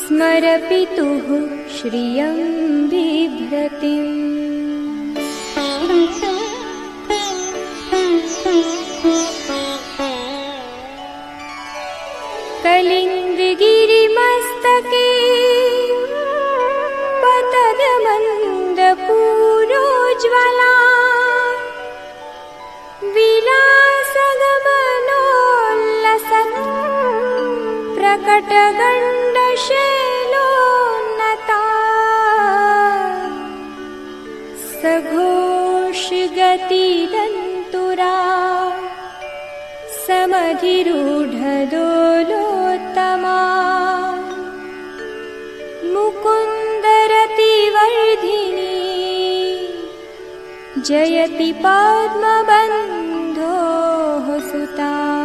स्मरपितुः श्रियं बिभ्रतिम् समधिरूढदोलोत्तमा। मुकुन्दरतिवर्धिनी जयति पद्मबन्धोः सुता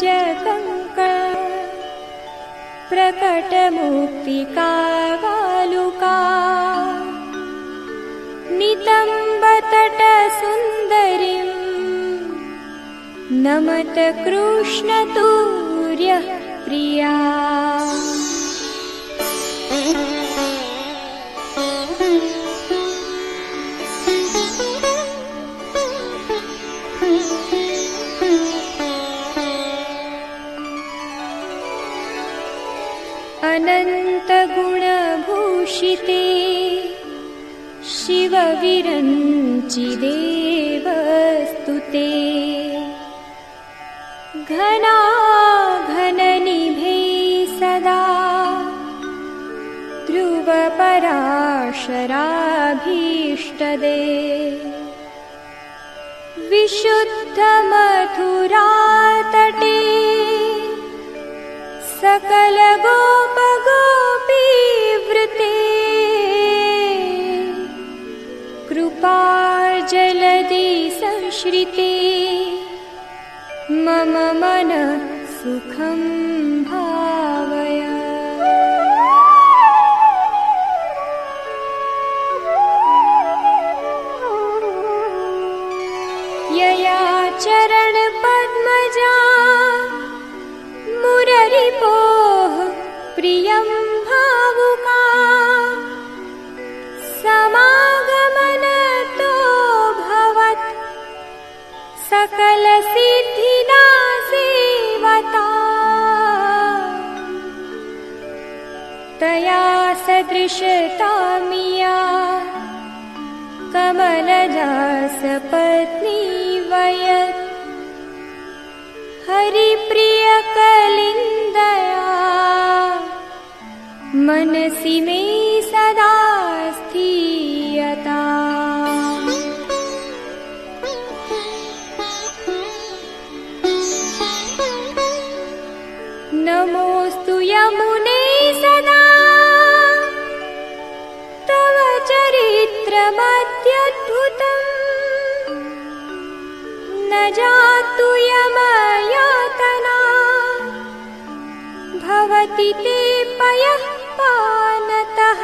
तरङ्गभुजकङ्क प्रकटमुक्तिकावालुका नितम्बतटसुन्दरीम् नमत कृष्णतूर्यः प्रिया अनन्तगुणभूषिते शिवविरञ्चिदेवस्तुते घना घननिभे सदा ध्रुवपराशराभीष्टदे। विशुद्धमथुरातटे सकलगोपगोपीवृते कृपाजलदि संश्रिते। मम मन सुखं भावय सदृशतामिया कमलजा सपत्नी वयत् हरिप्रियकलिन्दया। मनसि मे जातु यमयातना। भवति ते पयः पानतः।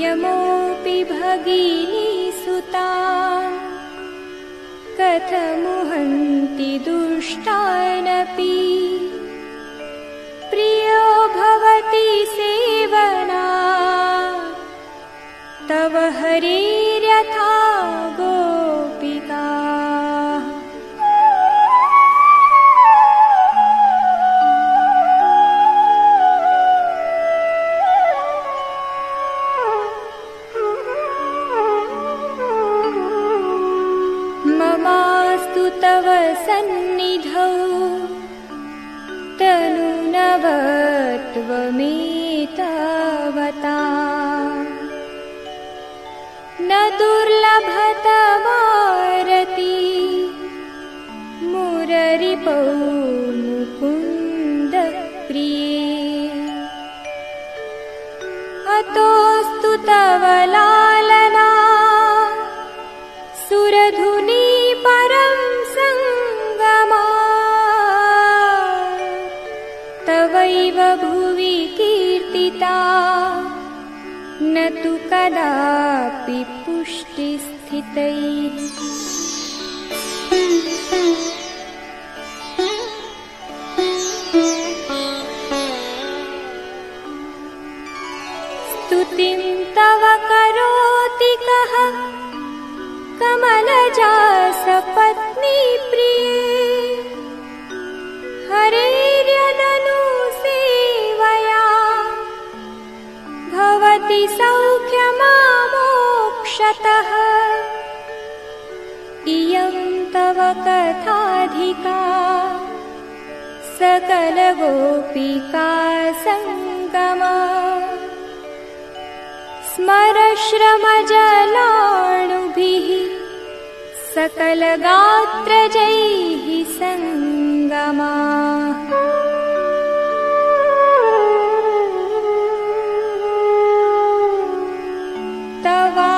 यमोऽपि भगिनी सुता। कथमुहन्ति दुष्टानपि। प्रियो भवति सेवना। तव हरिर्यथा त्वमेतवता न दुर्लभतवारति मुररिपौ मुकुन्दप्रिये अतोऽस्तु तव लालना न तु कदापि पुष्टिस्थितैः। स्तुतिं तव करोति कः कमलजा सपत्नी प्रिये सौख्यमामोक्षतः इयं तव कथाधिका सकलगोपिका सङ्गमा स्मरश्रमजलाणुभिः सकलगात्रजैः सङ्गमा तवाष्टकमिदं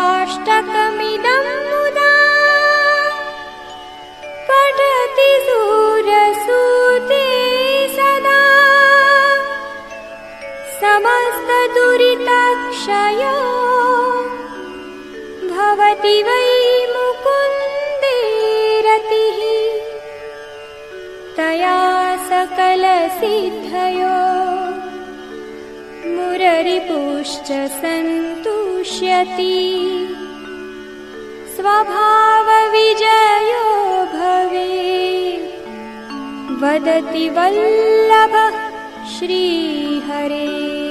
समस्तदुरितक्षयो भवति वै मुकुन्दे रतिः तया सकलसिद्धयो। मुररिपुश्च सन्तुष्यति। स्वभावविजयो भवे वदति वल्लभः श्रीहरे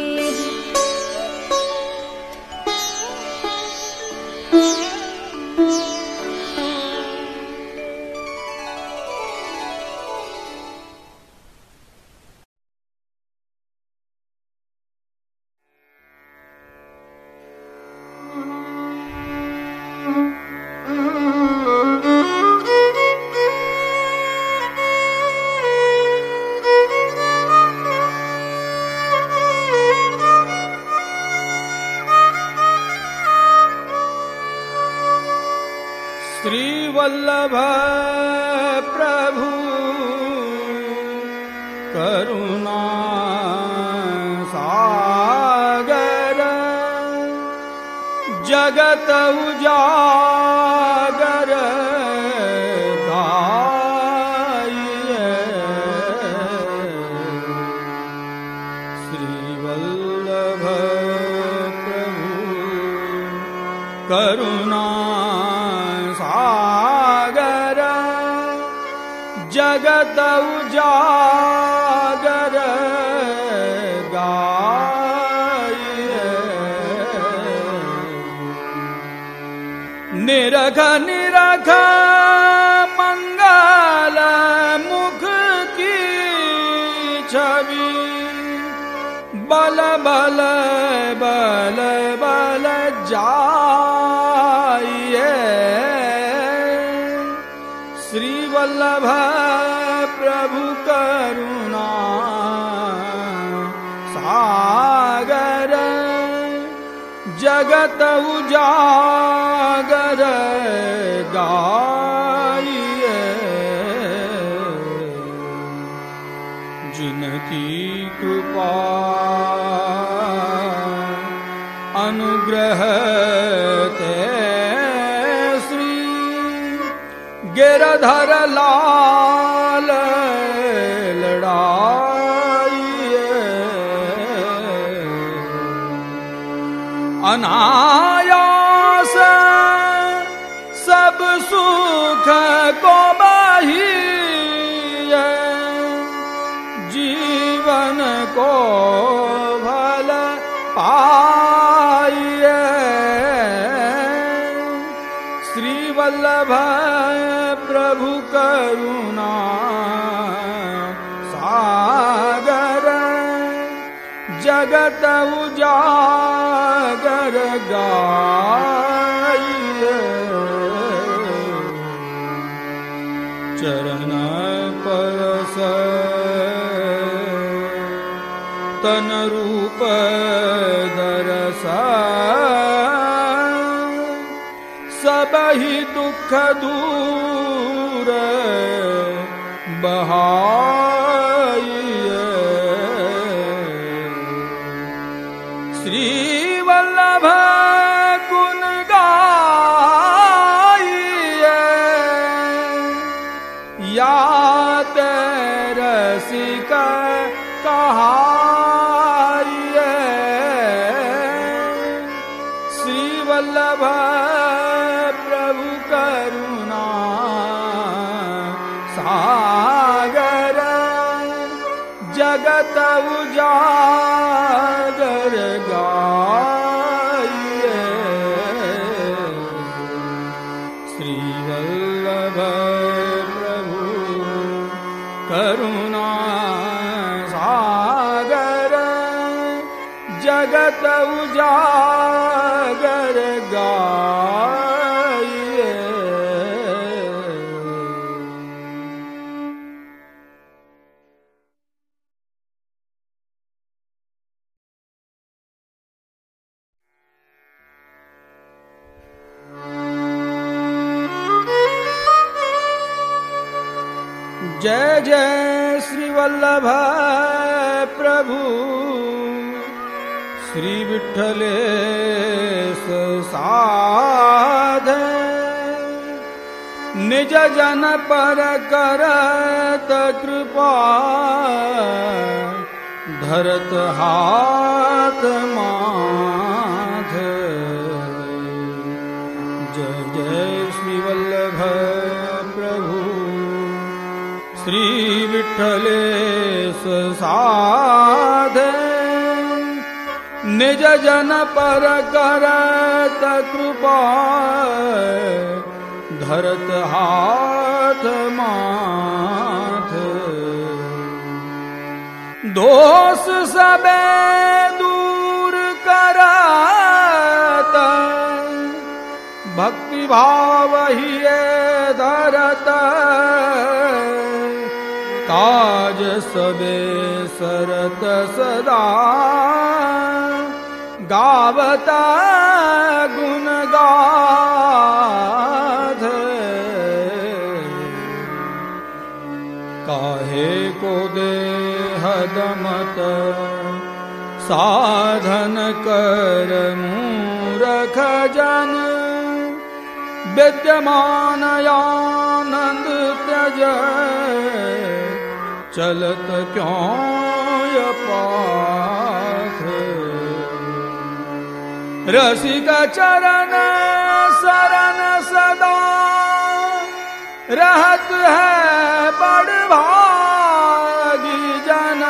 जगत उजागर निरख निरख मंगल मुख की छवि। बल बल बल बल जाइए सागर जगत उजागर गाइए। जिनकी कृपा अनुग्रह ते श्री गिरधर लाल अनायास सब सुख को बही जीवन को भल पाइए। श्री वल्लभ प्रभु करुणा सागर। जगत उजागर गाइए चरण परस तन रूप दरसा सब ही दुख दूर बहाइए जय जय श्री वल्लभ प्रभु। श्री साध निज जन पर करत कृपा। धरत हाथ माध विठ्ठले साध। निज जन पर करत कृपा धरत हाथ माथ। दोष सबे दूर करत, भक्ति भाव ही धरत। सरत सदा। गावता गुण गाध। काहे को देह दमत? साधन कर मूरख जन। विद्यमान आनंद त्यज चलत क्यों पाथ? रसिक चरण, शरण सदा। रहत है बड़ भागी जन।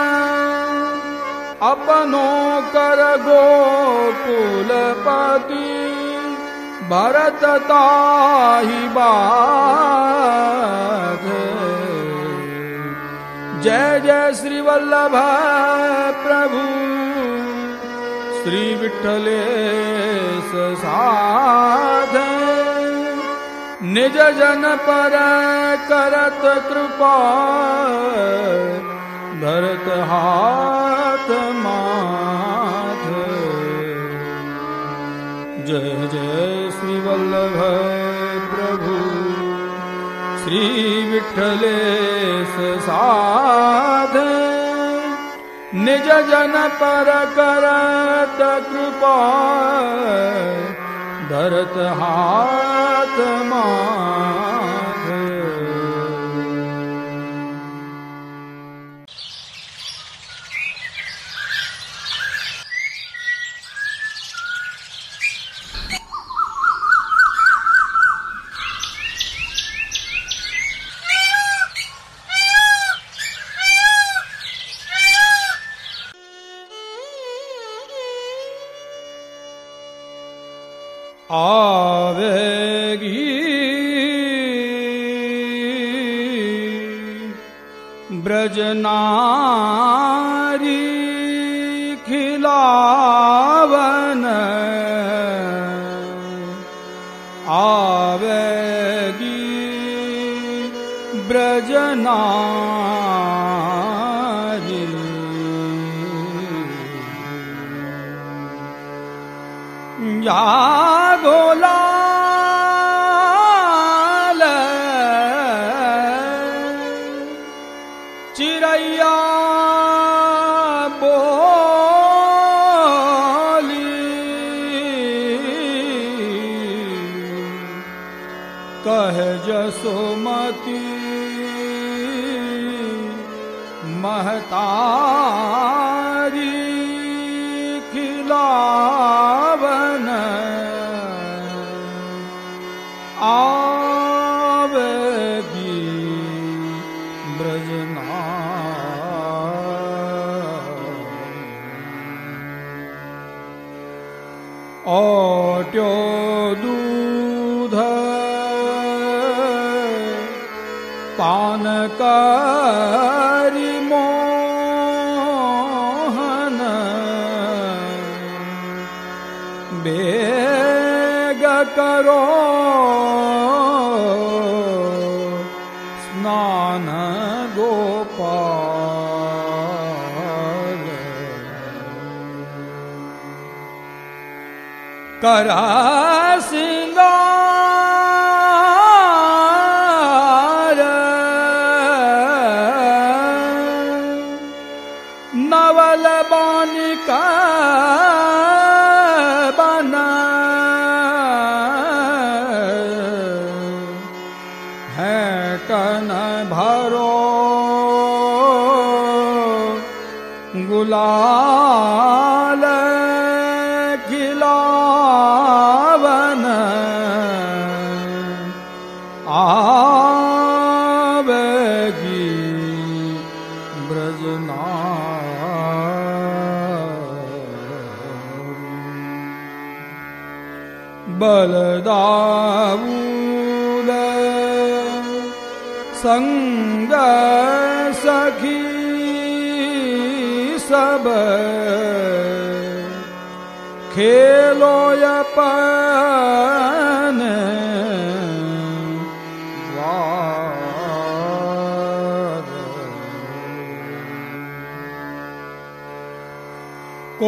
अपनों कर गोकुलपति भरत ताहि बाध जय जय श्री वल्लभ प्रभु। श्री विठ्ठले साध निज जन पर करत कृपा। भरत हाथ माथ। जय जय श्री वल्लभ। विठ्ठले साध। निज जन पर करत कृपा। धरत हाथ माथ 哦。जसोमती महता बेग करो। स्नान गोपाल। करा आवेगी ब्रजना बलदाऊल संग सखी सब खेलो यपन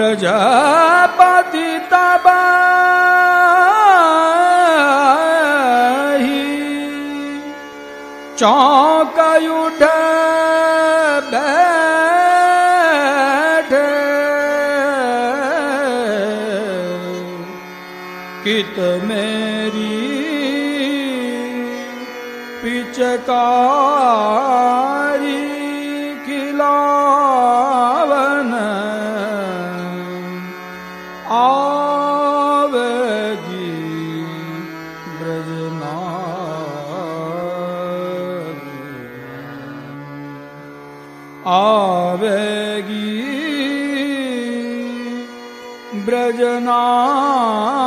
ब्रजपति तब चौक उठ बैठ कित मेरी पिचकारी आवेगी ब्रजनारी